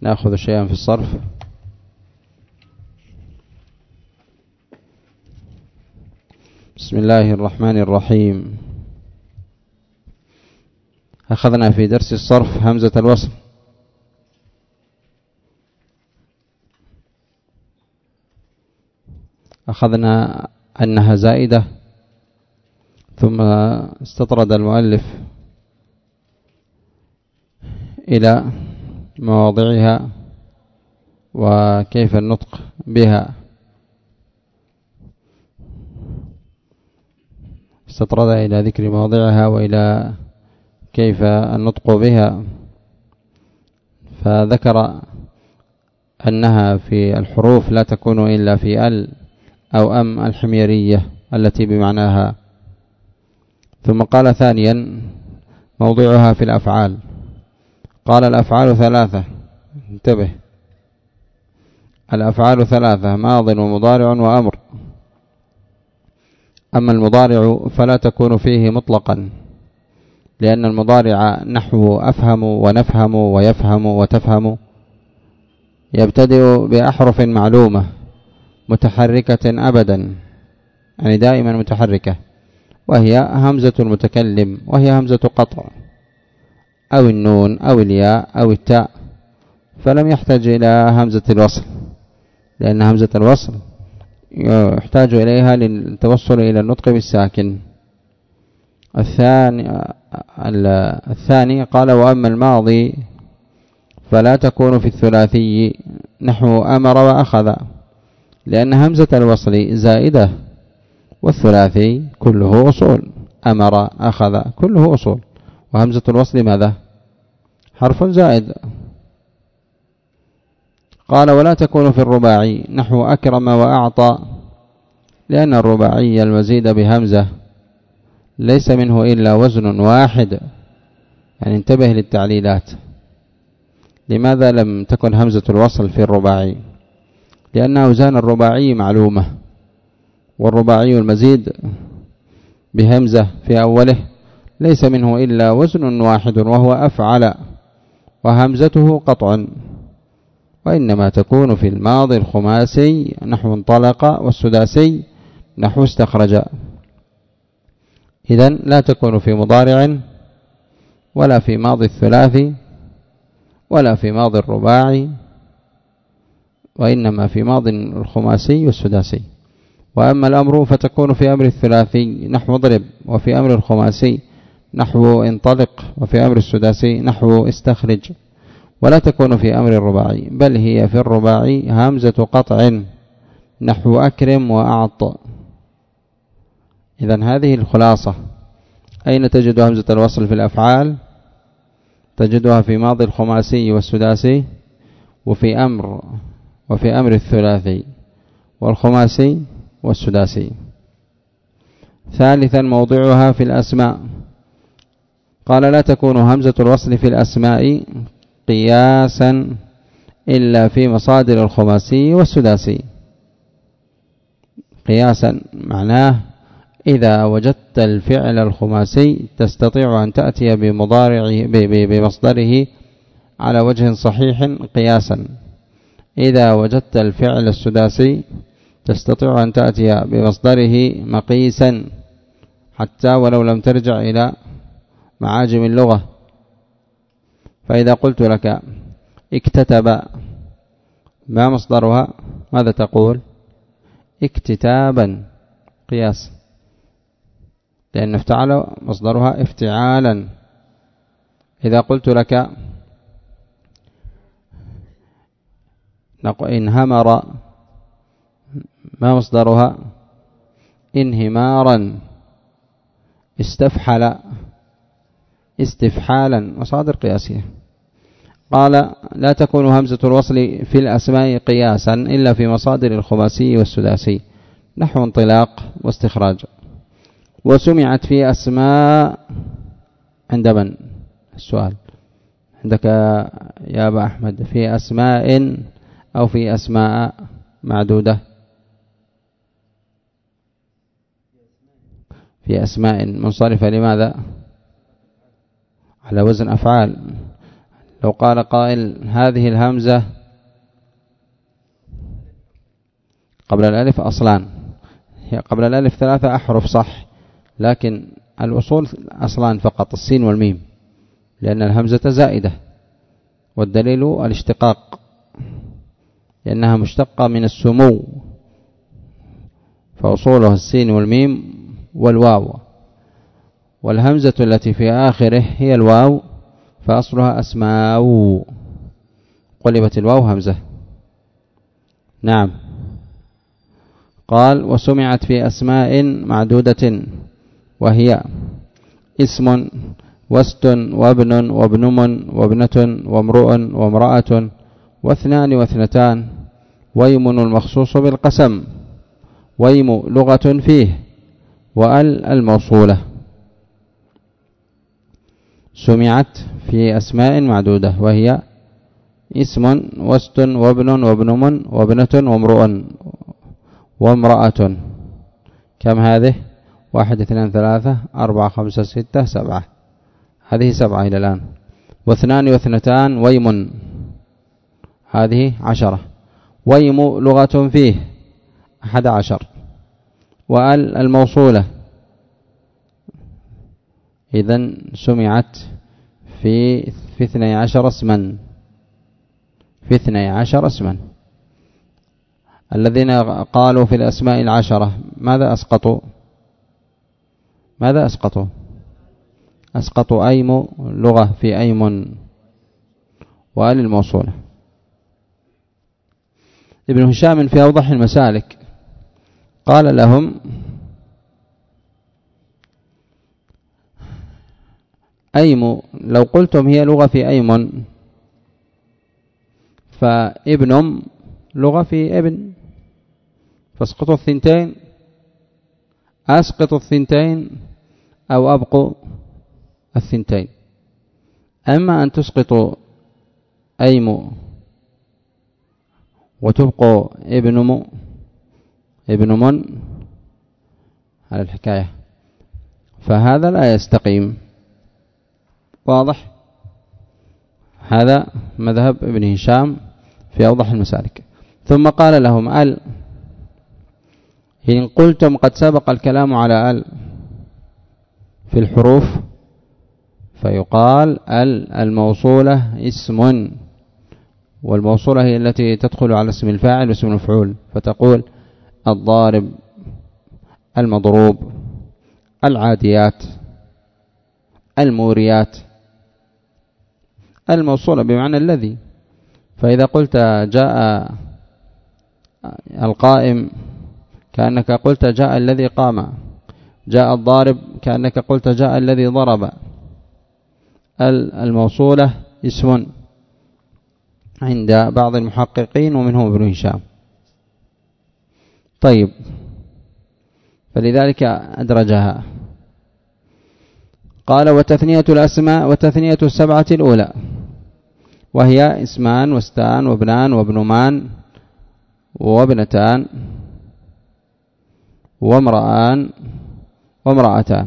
نأخذ شيئا في الصرف. بسم الله الرحمن الرحيم. أخذنا في درس الصرف همزة الوصل أخذنا أنها زائدة ثم استطرد المؤلف إلى مواضعها وكيف النطق بها. استطرد إلى ذكر مواضعها وإلى كيف النطق بها. فذكر أنها في الحروف لا تكون إلا في ال أو أم الحميرية التي بمعناها. ثم قال ثانيا موضعها في الأفعال. قال الأفعال ثلاثة. انتبه. الأفعال ثلاثة ماض ومضارع وأمر. أما المضارع فلا تكون فيه مطلقا لأن المضارع نحو أفهم ونفهم ويفهم وتفهم. يبتدئ بأحرف معلومة متحركة أبدا يعني دائما متحركة وهي همزة المتكلم وهي همزة قطع. أو النون أو الياء أو التاء فلم يحتاج إلى همزة الوصل لأن همزة الوصل يحتاج إليها للتوصل إلى النطق بالساكن. الثاني الثاني قال وأما الماضي فلا تكون في الثلاثي نحو أمر وأخذ لأن همزة الوصل زائدة والثلاثي كله أصول أمر أخذ كله أصول. وهمزة الوصل ماذا؟ حرف زائد. قال ولا تكون في الرباعي نحو أكرم وأعطى لأن الرباعي المزيد بهمزة ليس منه إلا وزن واحد. يعني انتبه للتعليلات. لماذا لم تكن همزة الوصل في الرباعي؟ لأن أوزان الرباعي معلومة والرباعي المزيد بهمزة في أوله. ليس منه إلا وزن واحد وهو أفعل وهمزته قطع وإنما تكون في الماضي الخماسي نحو انطلق والسداسي نحو استخرج. إذن لا تكون في مضارع ولا في ماضي الثلاثي ولا في ماضي الرباعي وإنما في ماضي الخماسي والسداسي. وأما الأمر فتكون في أمر الثلاثي نحو اضرب وفي أمر الخماسي نحو انطلق وفي أمر السداسي نحو استخرج ولا تكون في أمر الرباعي بل هي في الرباعي همزة قطع نحو أكرم وأعط. إذا هذه الخلاصة. أين تجد همزة الوصل في الأفعال؟ تجدها في ماضي الخماسي والسداسي وفي أمر وفي أمر الثلاثي والخماسي والسداسي. ثالثا موضعها في الأسماء. قال لا تكون همزة الوصل في الأسماء قياسا إلا في مصادر الخماسي والسداسي. قياسا معناه إذا وجدت الفعل الخماسي تستطيع أن تأتي بمضارعه بمصدره على وجه صحيح قياسا. إذا وجدت الفعل السداسي تستطيع أن تأتي بمصدره مقيسا حتى ولو لم ترجع إلى معاجم اللغة. فإذا قلت لك اكتتب ما مصدرها؟ ماذا تقول؟ اكتتابا قياس. لأن افتعل مصدرها افتعالا. إذا قلت لك انهمر ما مصدرها؟ انهمارا. استفحل. استفحالا مصادر قياسية قال لا تكون همزة الوصل في الأسماء قياسا إلا في مصادر الخماسي والسداسي. نحو انطلاق واستخراج. وسمعت في أسماء عند من السؤال عندك يا أبا أحمد في أسماء أو في أسماء معدودة؟ في أسماء منصرفة. لماذا؟ على وزن أفعال. لو قال قائل هذه الهمزة قبل الألف أصلان. هي قبل الألف ثلاثة أحرف صح لكن الأصول أصلان فقط السين والميم لأن الهمزة زائدة والدليل الاشتقاق لأنها مشتقة من السمو فأصولها السين والميم والواو. والهمزة التي في آخره هي الواو فأصلها أسماء. قلبت الواو همزة. نعم. قال وسمعت في أسماء معدودة وهي اسم وست وابن وابنم وابنة وامرؤ وامرأة واثنان واثنتان ويم المخصوص بالقسم ويم لغة فيه وأل الموصولة. سمعت في أسماء معدودة وهي اسم وست وابن وابنم وابنة وامرؤ وامرأة. كم هذه؟ واحد اثنان ثلاثة أربعة خمسة ستة سبعة. هذه سبعة إلى الآن. واثنان واثنتان ويم. هذه عشرة. ويم لغة فيه أحد عشر. وآل الموصولة. إذا سمعت في في اثني عشر اسما. في اثني عشر اسما. الذين قالوا في الأسماء العشرة ماذا أسقطوا؟ ماذا أسقطوا؟ أسقطوا أيم لغة في أيم وآل الموصولة. ابن هشام في أوضح المسالك قال لهم أيم لو قلتم هي لغة في أيم فابن لغة في ابن. فاسقطوا الثنتين أسقطوا الثنتين أو أبقوا الثنتين. أما أن تسقطوا أيم وتبقوا ابن ابن من على الحكاية. فهذا لا يستقيم. واضح؟ هذا مذهب ابن هشام في أوضح المسالك. ثم قال لهم ال إن قلتم قد سبق الكلام على أل في الحروف فيقال أل الموصولة اسم والموصولة هي التي تدخل على اسم الفاعل واسم المفعول فتقول الضارب المضروب العاديات الموريات. الموصولة بمعنى الذي. فإذا قلت جاء القائم كأنك قلت جاء الذي قام جاء الضارب كأنك قلت جاء الذي ضرب. الموصولة اسم عند بعض المحققين ومنهم ابن هشام. طيب. فلذلك أدرجها. قال وتثنية الأسماء وتثنية السبعة الأولى. وهي اسمان واستان وابنان وابنمان وابنتان وامرأان وامرأتان.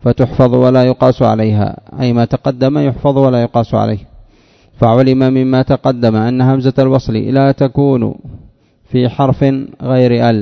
فتحفظ ولا يقاس عليها. أي ما تقدم يحفظ ولا يقاس عليه. فعلم مما تقدم أن همزة الوصل لا تكون في حرف غير ال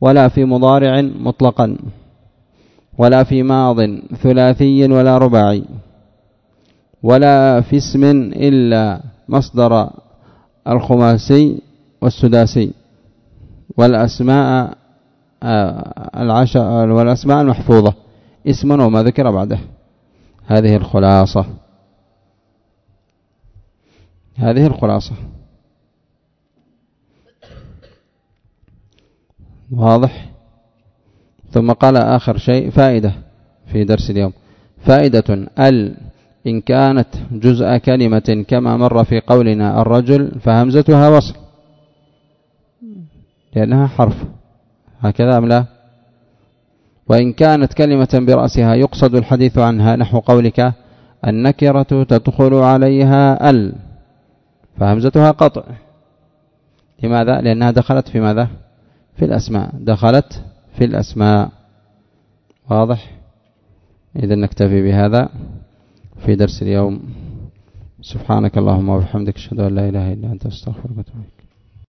ولا في مضارع مطلقا ولا في ماض ثلاثي ولا رباعي. ولا في اسم إلا مصدر الخماسي والسداسي والأسماء آه، العشر والأسماء المحفوظة. اسم وما ذكر بعده. هذه الخلاصة. هذه الخلاصة. واضح؟ ثم قال آخر شيء فائدة في درس اليوم. فائدة ال إن كانت جزء كلمة كما مر في قولنا الرجل فهمزتها وصل. لأنها حرف. هكذا أم لا؟ وإن كانت كلمة برأسها يقصد الحديث عنها نحو قولك النكرة تدخل عليها ال. فهمزتها قطع. لماذا؟ لأنها دخلت في ماذا؟ في الأسماء. دخلت في الأسماء. واضح؟ إذا نكتفي بهذا. في درس اليوم. سبحانك اللهم وبحمدك أشهد أن لا إله إلا أنت أستغفرك وأتوب إليك.